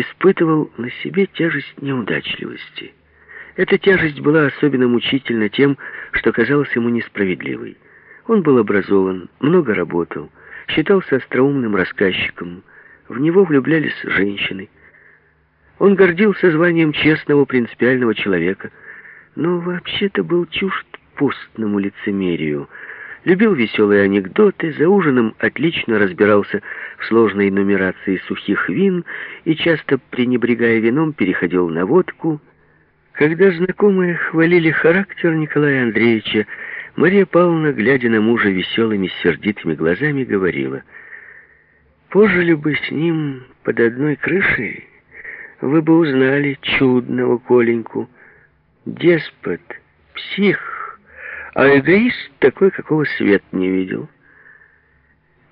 испытывал на себе тяжесть неудачливости. Эта тяжесть была особенно мучительна тем, что казалось ему несправедливой. Он был образован, много работал, считался остроумным рассказчиком, в него влюблялись женщины. Он гордился званием честного, принципиального человека, но вообще-то был чужд постному лицемерию, любил веселые анекдоты, за ужином отлично разбирался в сложной нумерации сухих вин и, часто пренебрегая вином, переходил на водку. Когда знакомые хвалили характер Николая Андреевича, Мария Павловна, глядя на мужа веселыми, сердитыми глазами, говорила, «Пожили бы с ним под одной крышей, вы бы узнали чудного Коленьку. Деспот, псих, а эгоист такой, какого свет не видел».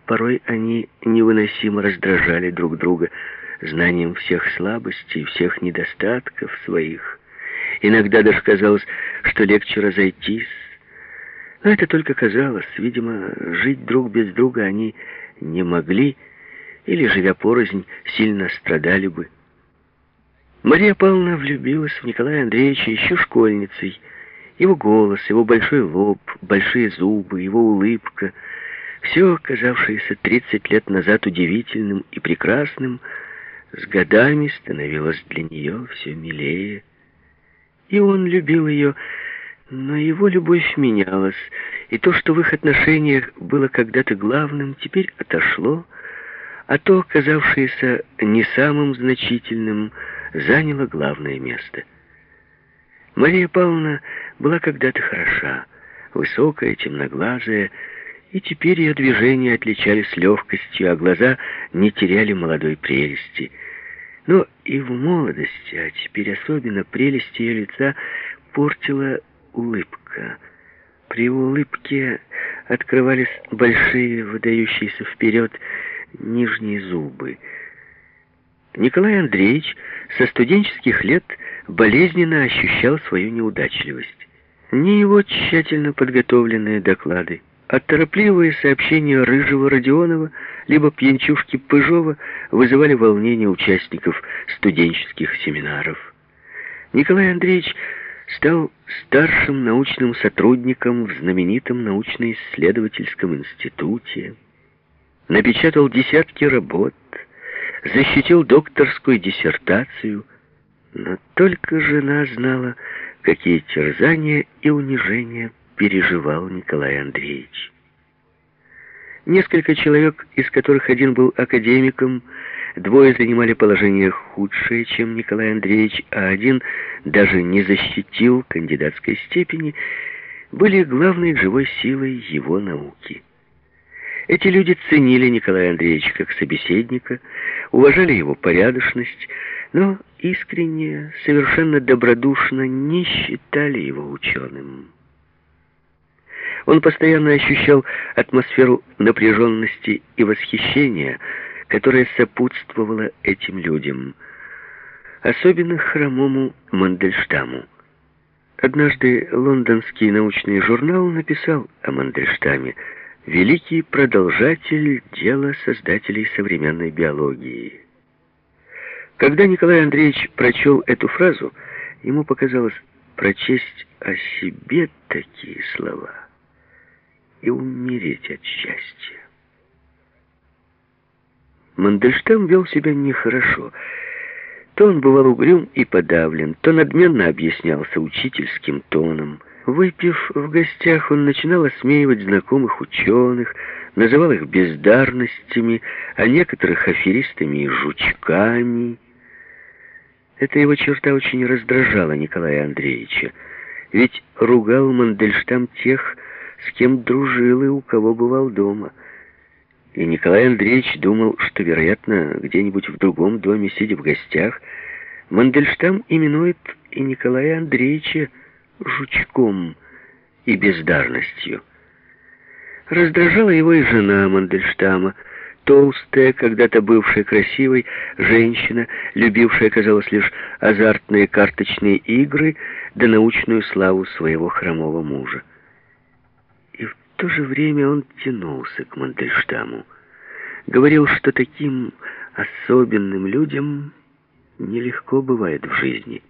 Порой они невыносимо раздражали друг друга знанием всех слабостей, всех недостатков своих. Иногда даже казалось, что легче разойтись, но это только казалось. Видимо, жить друг без друга они не могли, или, живя порознь, сильно страдали бы. Мария Павловна влюбилась в Николая Андреевича еще школьницей. Его голос, его большой лоб, большие зубы, его улыбка — все, казавшееся 30 лет назад удивительным и прекрасным, с годами становилось для нее все милее. И он любил ее но его любовь менялась, и то, что в их отношениях было когда-то главным, теперь отошло, а то, казавшееся не самым значительным, заняло главное место. Мария Павловна была когда-то хороша, высокая, темноглазая, и теперь ее движения отличались легкостью, а глаза не теряли молодой прелести. Но и в молодости, а теперь особенно прелесть ее лица портила улыбка. При улыбке открывались большие, выдающиеся вперед нижние зубы. Николай Андреевич со студенческих лет болезненно ощущал свою неудачливость. Не его тщательно подготовленные доклады, а торопливые сообщения Рыжего Родионова либо пьянчушки Пыжова вызывали волнение участников студенческих семинаров. Николай Андреевич стал старшим научным сотрудником в знаменитом научно-исследовательском институте, напечатал десятки работ, защитил докторскую диссертацию, но только жена знала, какие терзания и унижения переживал Николай Андреевич. Несколько человек, из которых один был академиком, Двое занимали положение худшее, чем Николай Андреевич, а один даже не защитил кандидатской степени, были главной живой силой его науки. Эти люди ценили Николая Андреевича как собеседника, уважали его порядочность, но искренне, совершенно добродушно не считали его ученым. Он постоянно ощущал атмосферу напряженности и восхищения, которая сопутствовала этим людям, особенно хромому Мандельштаму. Однажды лондонский научный журнал написал о Мандельштаме «Великий продолжатель дела создателей современной биологии». Когда Николай Андреевич прочел эту фразу, ему показалось прочесть о себе такие слова и умереть от счастья. Мандельштам вел себя нехорошо. То он бывал угрюм и подавлен, то надменно объяснялся учительским тоном. Выпив в гостях, он начинал осмеивать знакомых ученых, называл их бездарностями, а некоторых аферистами и жучками. Эта его черта очень раздражала Николая Андреевича, ведь ругал Мандельштам тех, с кем дружил и у кого бывал дома — и Николай Андреевич думал, что, вероятно, где-нибудь в другом доме, сидя в гостях, Мандельштам именует и Николая Андреевича жучком и бездарностью. Раздражала его и жена Мандельштама, толстая, когда-то бывшая красивой, женщина, любившая, казалось, лишь азартные карточные игры да научную славу своего хромого мужа то же время он тянулся к Мандельштаму. Говорил, что таким особенным людям Нелегко бывает в жизни.